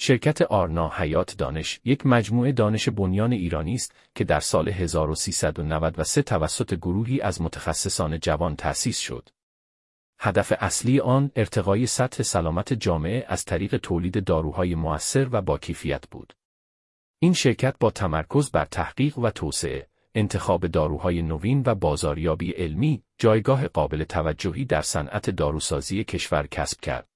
شرکت آرنا حیات دانش یک مجموعه دانش بنیان ایرانی است که در سال 1393 توسط گروهی از متخصصان جوان تأسیس شد. هدف اصلی آن ارتقای سطح سلامت جامعه از طریق تولید داروهای موثر و با کیفیت بود. این شرکت با تمرکز بر تحقیق و توسعه، انتخاب داروهای نوین و بازاریابی علمی، جایگاه قابل توجهی در صنعت داروسازی کشور کسب کرد.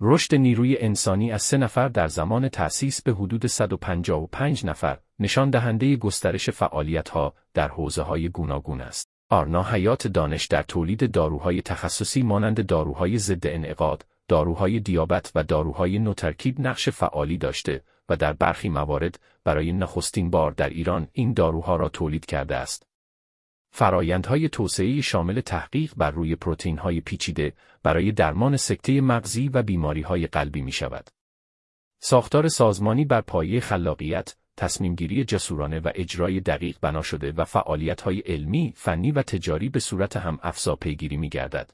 رشد نیروی انسانی از سه نفر در زمان تأسیس به حدود 155 نفر نشان دهنده گسترش فعالیت‌ها در حوزه‌های گوناگون است. آرنا حیات دانش در تولید داروهای تخصصی مانند داروهای ضد انعقاد، داروهای دیابت و داروهای نوترکیب نقش فعالی داشته و در برخی موارد برای نخستین بار در ایران این داروها را تولید کرده است. فرایندهای توسعه شامل تحقیق بر روی پروتئین‌های پیچیده برای درمان سکته مغزی و بیماری‌های قلبی می شود. ساختار سازمانی بر پایه خلاقیت، تصمیمگیری جسورانه و اجرای دقیق بنا شده و فعالیت‌های علمی، فنی و تجاری به صورت هم افزا پیگیری می گردد.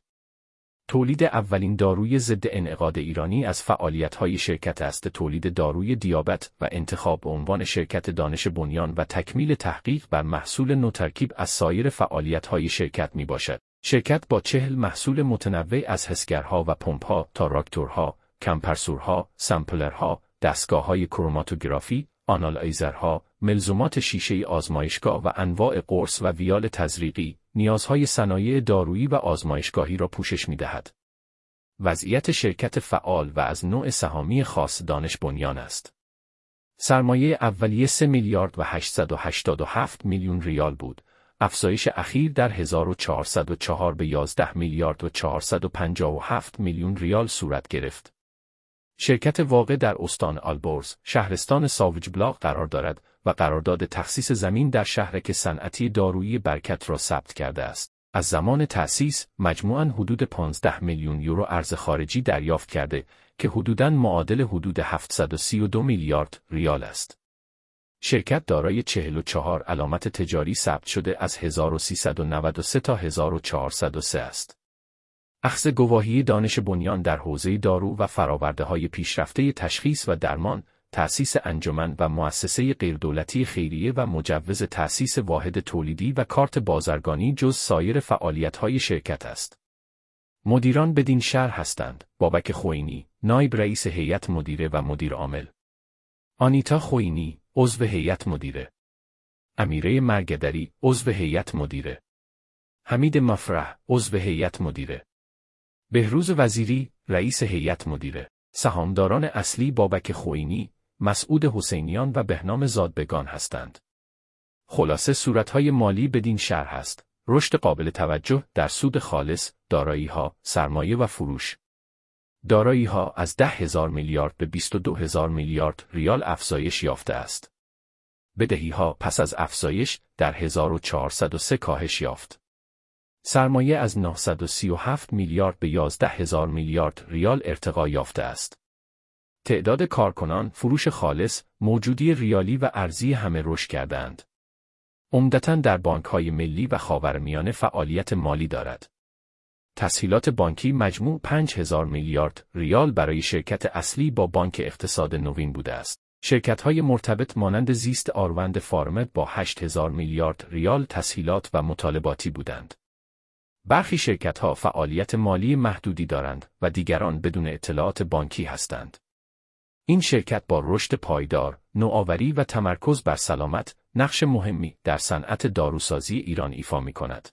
تولید اولین داروی ضد انعقاد ایرانی از فعالیت‌های شرکت است تولید داروی دیابت و انتخاب عنوان شرکت دانش بنیان و تکمیل تحقیق بر محصول نوترکیب از سایر فعالیت‌های شرکت می باشد. شرکت با چهل محصول متنوع از حسگرها و پمپها تا راکتورها، کمپرسورها، سمپلرها، دستگاه‌های کروماتوگرافی، آنالایزرها، ملزومات شیشه آزمایشگاه و انواع قرص و ویال تزریقی، نیازهای صنایع دارویی و آزمایشگاهی را پوشش می‌دهد. وضعیت شرکت فعال و از نوع سهامی خاص دانش بنیان است. سرمایه اولیه 3 میلیارد و 887 میلیون ریال بود. افزایش اخیر در 1404 به 11 میلیارد و 457 میلیون ریال صورت گرفت. شرکت واقع در استان آلبورز، شهرستان ساوج بلاغ قرار دارد و قرارداد تخصیص زمین در شهرک صنعتی دارویی برکت را ثبت کرده است. از زمان تأسیس، مجموعاً حدود 15 میلیون یورو ارز خارجی دریافت کرده که حدوداً معادل حدود 732 میلیارد ریال است. شرکت دارای 44 علامت تجاری ثبت شده از 1393 تا 1403 است. اخذ گواهی دانش بنیان در حوزه دارو و فراورده های پیشرفته تشخیص و درمان، تأسیس انجمن و مؤسسه غیردولتی خیریه و مجوز تأسیس واحد تولیدی و کارت بازرگانی جز سایر های شرکت است. مدیران بدین شهر هستند: بابک خوینی، نایب رئیس هیئت مدیره و مدیر عامل. آنیتا خوینی، عضو هیئت مدیره. امیره مرگدری، عضو هیئت مدیره. حمید مفرح، عضو هیئت مدیره. بهروز وزیری، رئیس هیئت مدیره. سهامداران اصلی بابک خوینی، مسعود حسینیان و بهنام زادبگان هستند. خلاصه صورتهای مالی بدین شرح است. رشد قابل توجه در سود خالص، دارایی‌ها، سرمایه و فروش. دارایی‌ها از ده هزار میلیارد به 22 هزار میلیارد ریال افزایش یافته است. بدهی‌ها پس از افزایش در 1403 کاهش یافت. سرمایه از 937 میلیارد به 11 هزار میلیارد ریال ارتقا یافته است. تعداد کارکنان، فروش خالص، موجودی ریالی و ارزی همه رشد کردند. عمدتا در بانکهای ملی و خاورمیانه فعالیت مالی دارد. تسهیلات بانکی مجموع 5000 میلیارد ریال برای شرکت اصلی با بانک اقتصاد نوین بوده است. شرکت‌های مرتبط مانند زیست آروند فارمت با 8000 میلیارد ریال تسهیلات و مطالباتی بودند. برخی شرکت‌ها فعالیت مالی محدودی دارند و دیگران بدون اطلاعات بانکی هستند. این شرکت با رشد پایدار، نوآوری و تمرکز بر سلامت، نقش مهمی در صنعت داروسازی ایران ایفا می کند.